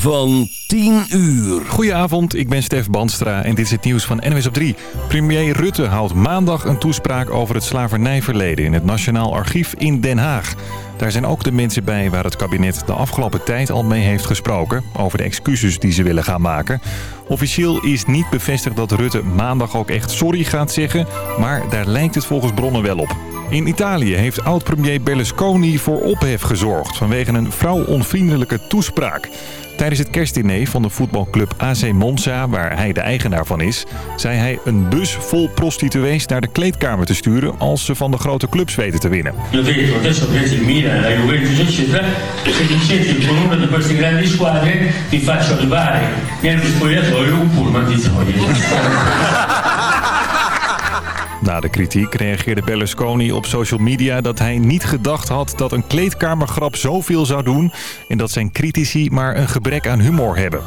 van 10 uur. Goedenavond, ik ben Stef Banstra en dit is het nieuws van NOS op 3. Premier Rutte houdt maandag een toespraak over het slavernijverleden in het Nationaal Archief in Den Haag. Daar zijn ook de mensen bij waar het kabinet de afgelopen tijd al mee heeft gesproken... over de excuses die ze willen gaan maken. Officieel is niet bevestigd dat Rutte maandag ook echt sorry gaat zeggen... maar daar lijkt het volgens bronnen wel op. In Italië heeft oud-premier Berlusconi voor ophef gezorgd... vanwege een vrouwonvriendelijke toespraak. Tijdens het kerstdiner van de voetbalclub AC Monza, waar hij de eigenaar van is... zei hij een bus vol prostituees naar de kleedkamer te sturen... als ze van de grote clubs weten te winnen. Na de kritiek reageerde Berlusconi op social media dat hij niet gedacht had dat een kleedkamergrap zoveel zou doen en dat zijn critici maar een gebrek aan humor hebben.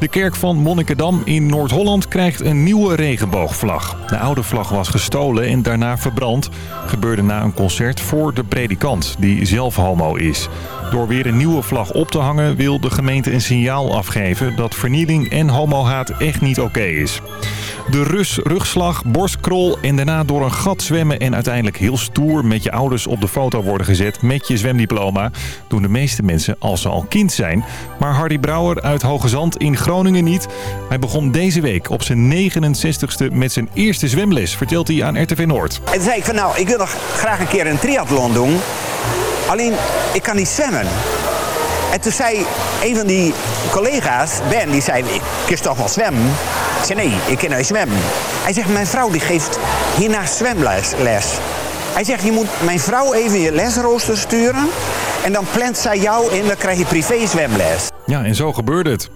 De kerk van Monnikendam in Noord-Holland krijgt een nieuwe regenboogvlag. De oude vlag was gestolen en daarna verbrand. Gebeurde na een concert voor de predikant, die zelf homo is. Door weer een nieuwe vlag op te hangen wil de gemeente een signaal afgeven dat vernieling en homohaat echt niet oké is. De rus, rugslag, borstkrol en daarna door een gat zwemmen... en uiteindelijk heel stoer met je ouders op de foto worden gezet met je zwemdiploma... doen de meeste mensen als ze al kind zijn. Maar Hardy Brouwer uit Hoge Zand in Groningen niet. Hij begon deze week op zijn 69ste met zijn eerste zwemles, vertelt hij aan RTV Noord. En zei van nou, ik wil nog graag een keer een triathlon doen. Alleen, ik kan niet zwemmen. En toen zei een van die collega's, Ben, die zei, ik kies toch wel zwemmen? Ik zei, nee, ik kan niet zwemmen. Hij zegt, mijn vrouw die geeft hierna zwemles. les. Hij zegt, je moet mijn vrouw even je lesrooster sturen... en dan plant zij jou in, dan krijg je privé zwemles. Ja, en zo gebeurde het.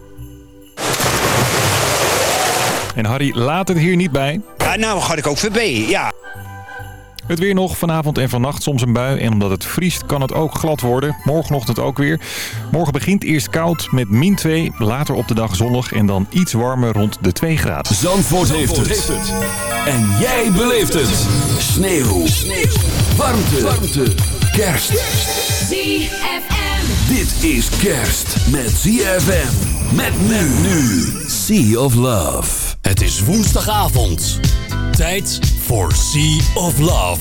En Harry laat het hier niet bij. Ja, nou ga ik ook voorbij, ja. Het weer nog, vanavond en vannacht soms een bui. En omdat het vriest kan het ook glad worden. Morgenochtend ook weer. Morgen begint eerst koud met min 2, later op de dag zonnig en dan iets warmer rond de 2 graden. Zandvoort, heeft, het. En jij beleeft het. Sneeuw. Sneeuw. Warmte. Warmte. Kerst. ZFM. Dit is kerst met ZFM. Met men nu. Sea of Love. Het is woensdagavond. Tijd voor Sea of Love.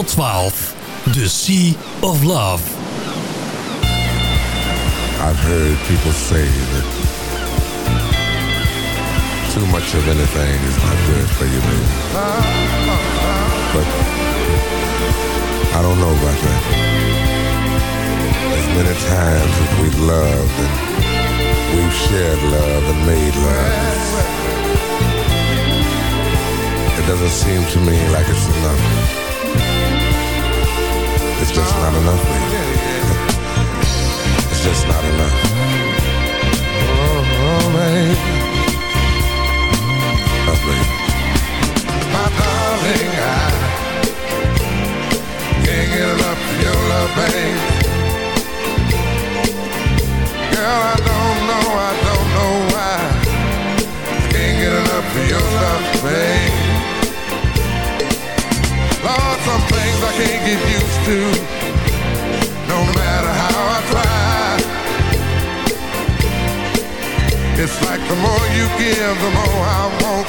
Tot 12. The Sea of Love. I've heard people say that too much of anything is not good for you, baby. But I don't know about that. As many times as we've loved and we've shared love and made love, it doesn't seem to me like it's enough. It's just not enough, baby. It's just not enough. Oh, oh baby. Oh, baby. My darling, I can't get enough of your love, babe. Girl, I don't know, I don't know why. I can't get enough of your love, babe. Can't get used to, no matter how I try. It's like the more you give, the more I want.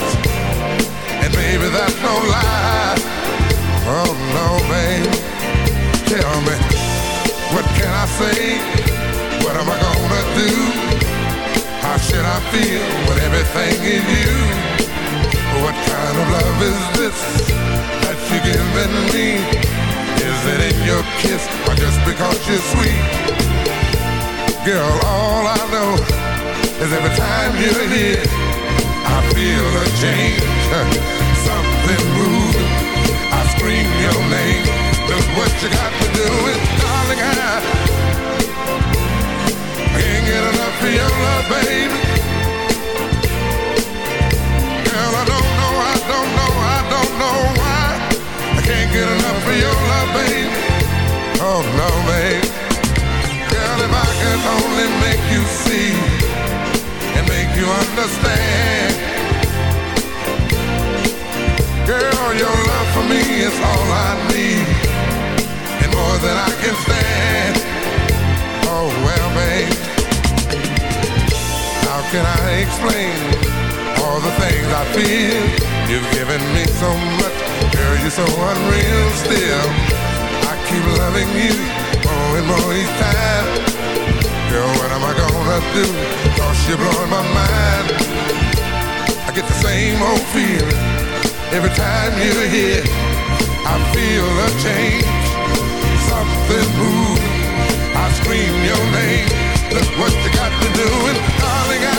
And baby, that's no lie. Oh no, babe. Tell me, what can I say? What am I gonna do? How should I feel with everything in you? What kind of love is this that you're giving me? It in your kiss or just because you're sweet? Girl, all I know is every time you're here, I feel a change, something moving. I scream your name. Look what you got to do is, darling, I can't get enough of your love, baby. Can't get enough of your love, baby. Oh no, babe. Girl, if I could only make you see and make you understand. Girl, your love for me is all I need, and more than I can stand. Oh well, babe, how can I explain all the things I feel? You've given me so much, girl, you're so unreal still. I keep loving you more and more each time. Girl, what am I gonna do? Cause you're blowing my mind. I get the same old feeling every time you're here. I feel a change, something moving. I scream your name. Look what you got to do, and darling, I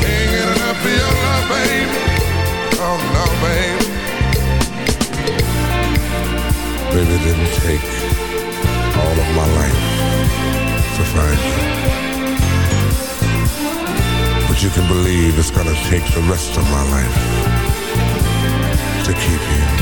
can't get enough of your love, baby. Babe. Baby, didn't take all of my life to find you. But you can believe it's gonna take the rest of my life to keep you.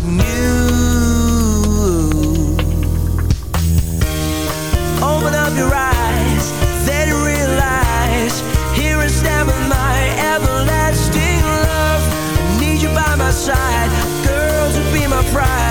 Then realize here stand with my everlasting love. I need you by my side, girl, to be my pride,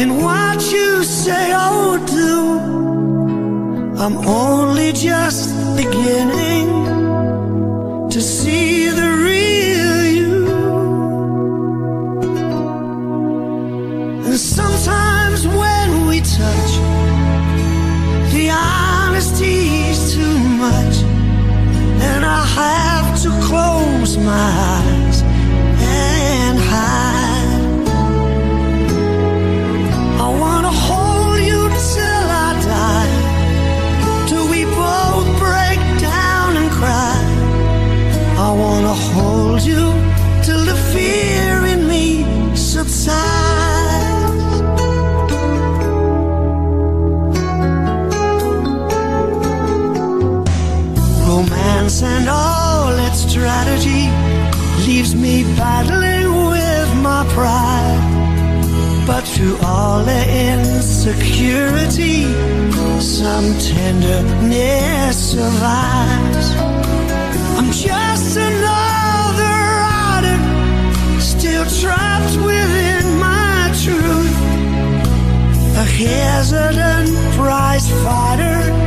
And what you say or do. I'm only just beginning to see the real you. And sometimes when we touch, the honesty's too much, and I have to close my eyes All it insecurity. Some tenderness survives. I'm just another rotten, still trapped within my truth. A hesitant prize fighter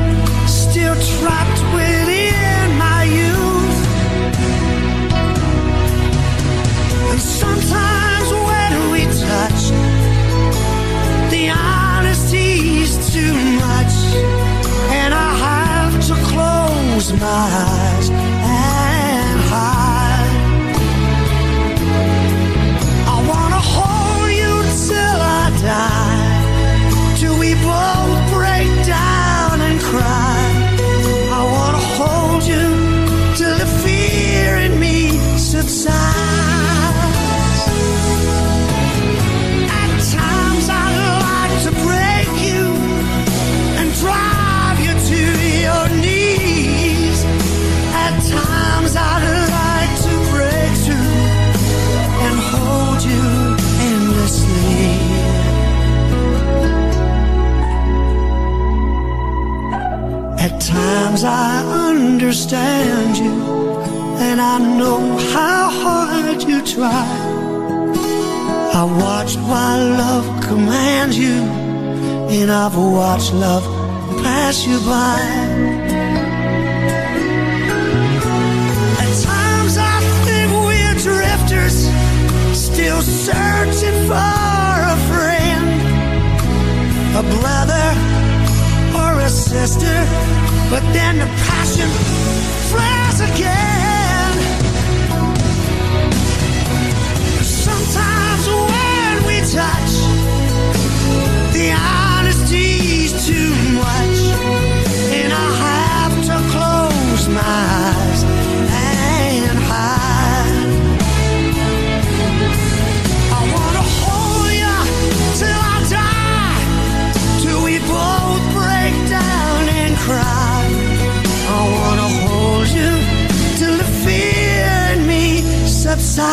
try I watched my love command you And I've watched love pass you by. At times I think we're drifters Still searching for a friend A brother or a sister But then the passion flares again. Sa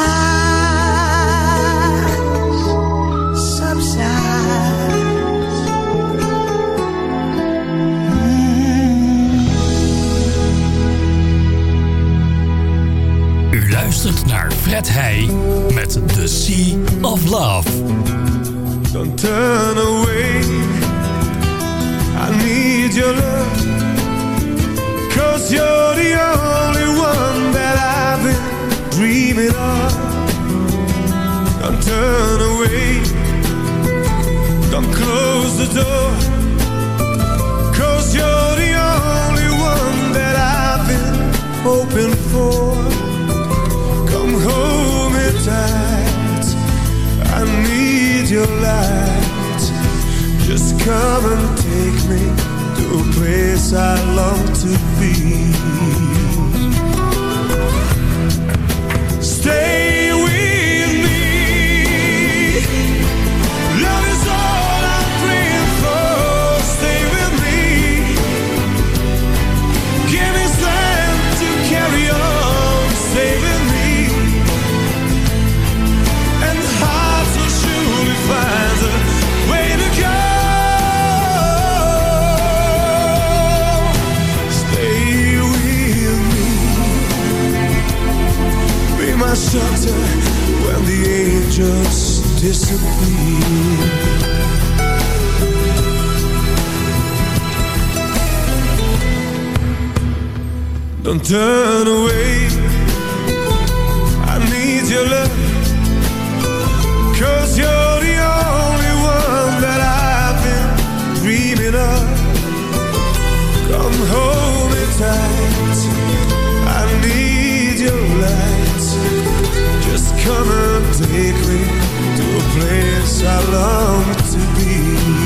Sa U luistert naar Fred Hay met The Sea of Love. run away. Don't close the door Cause you're the only one that I've been hoping for. Come home at night I need your light. Just come and take me to a place I long shelter when the angels disappear. Don't turn away. I need your love. Cause you're come and take me to a place I long to be.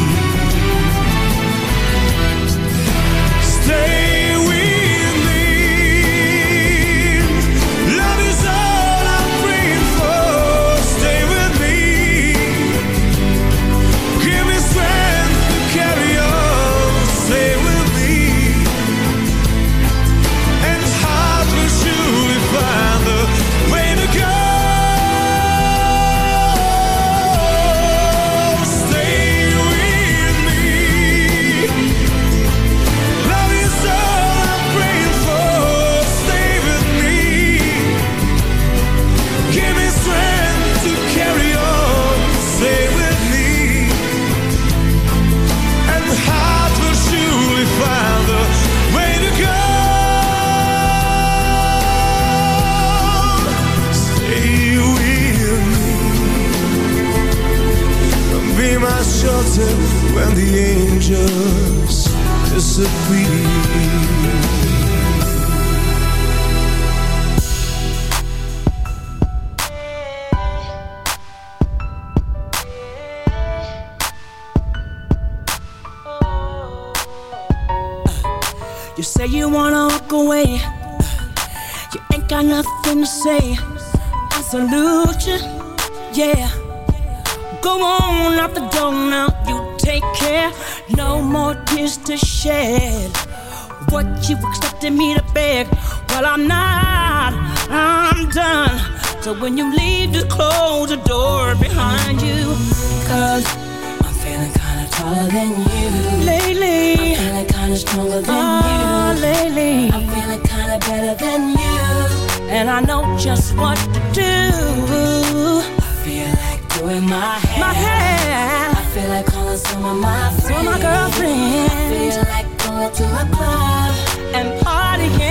So some of my friends. Some of my girlfriends. Feel like going to a club and partying.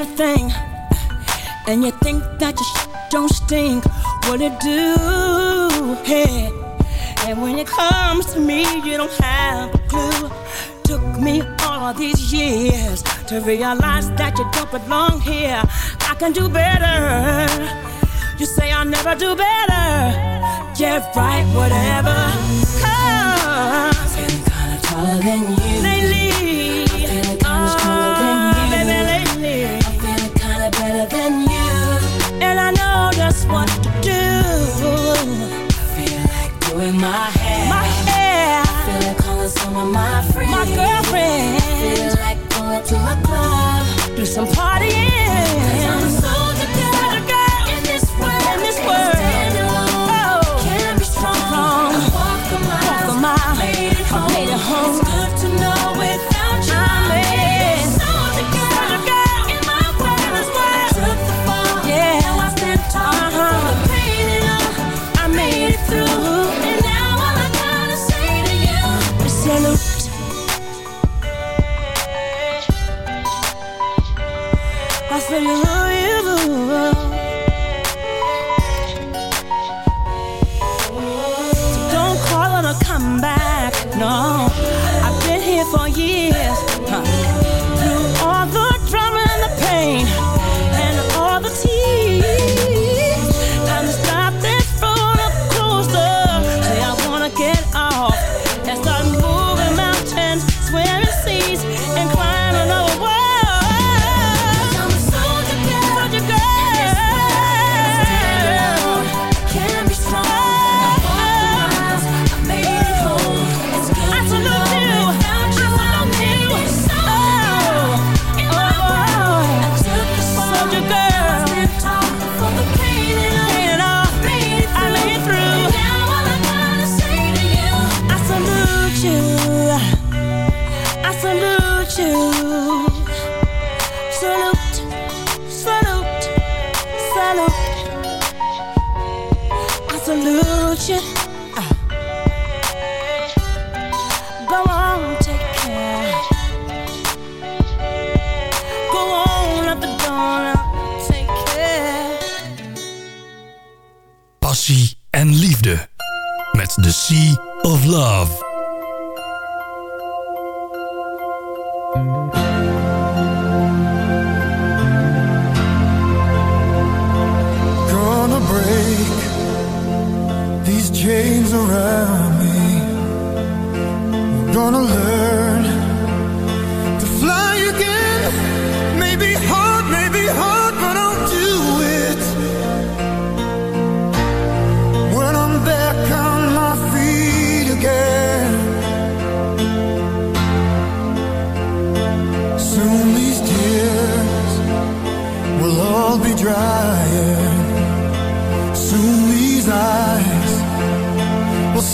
everything. And you think that your shit don't stink. What it do, hey. And when it comes to me, you don't have a clue. Took me all these years To realize that you don't belong here. I can do better. You say I'll never do better. Yeah, right, whatever. Cause Been kinda taller than you. Lately my hair. My hair. Feeling calling some of my friends. My girlfriend. Like going to club. Do some party Salute.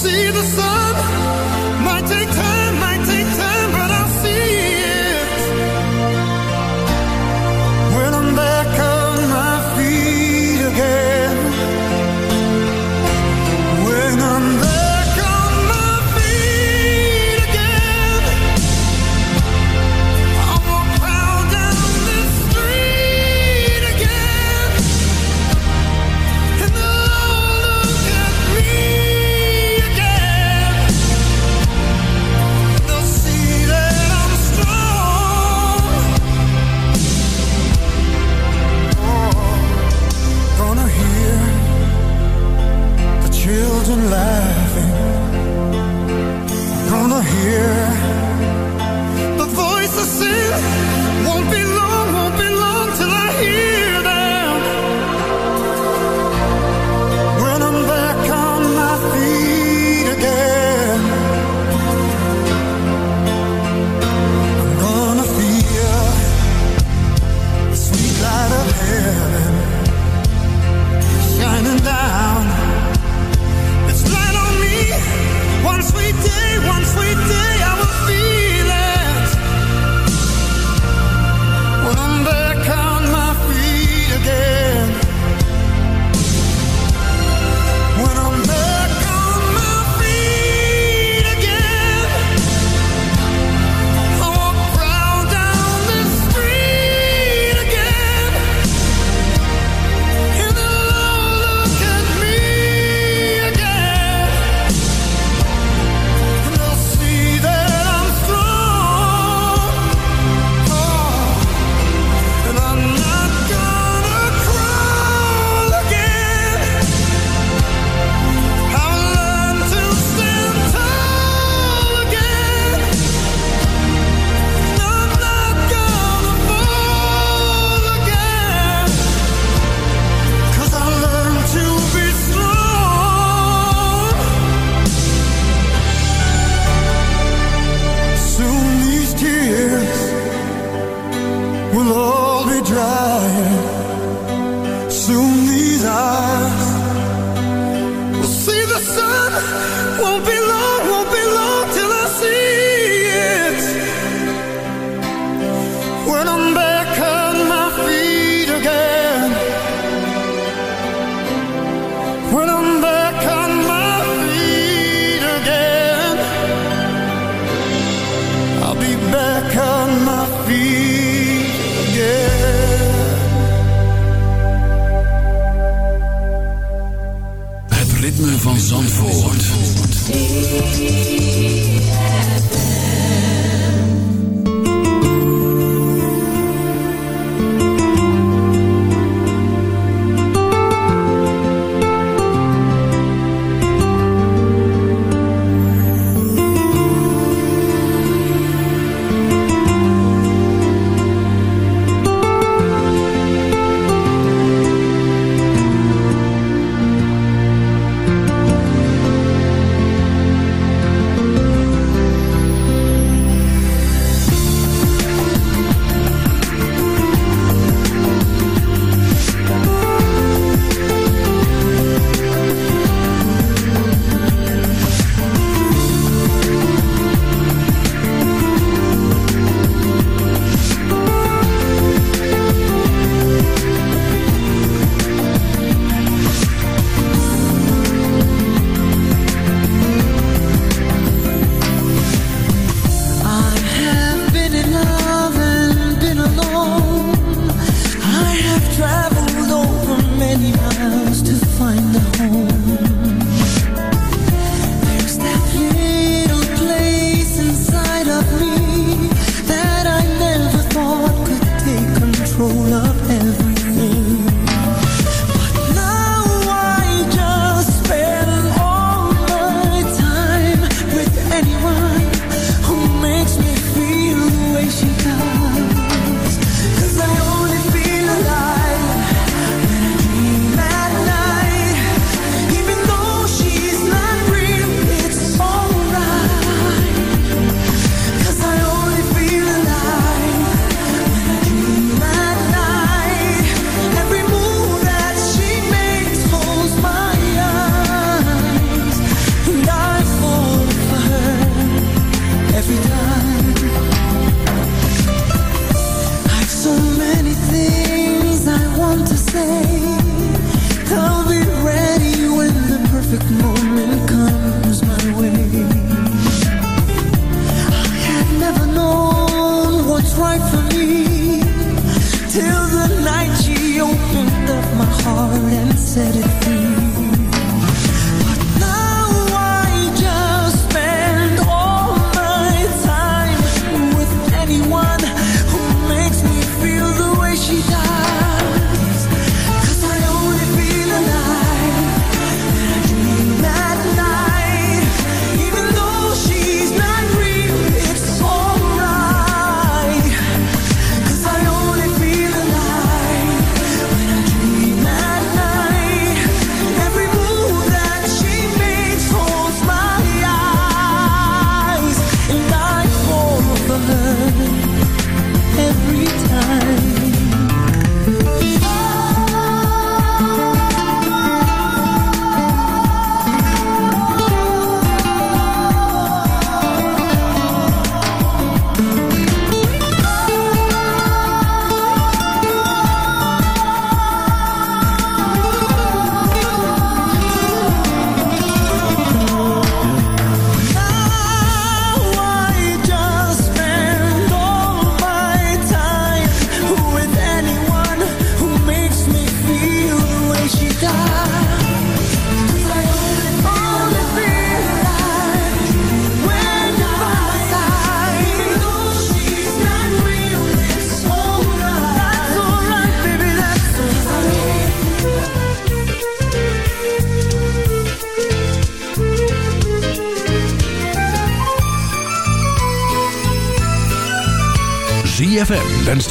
See the sun.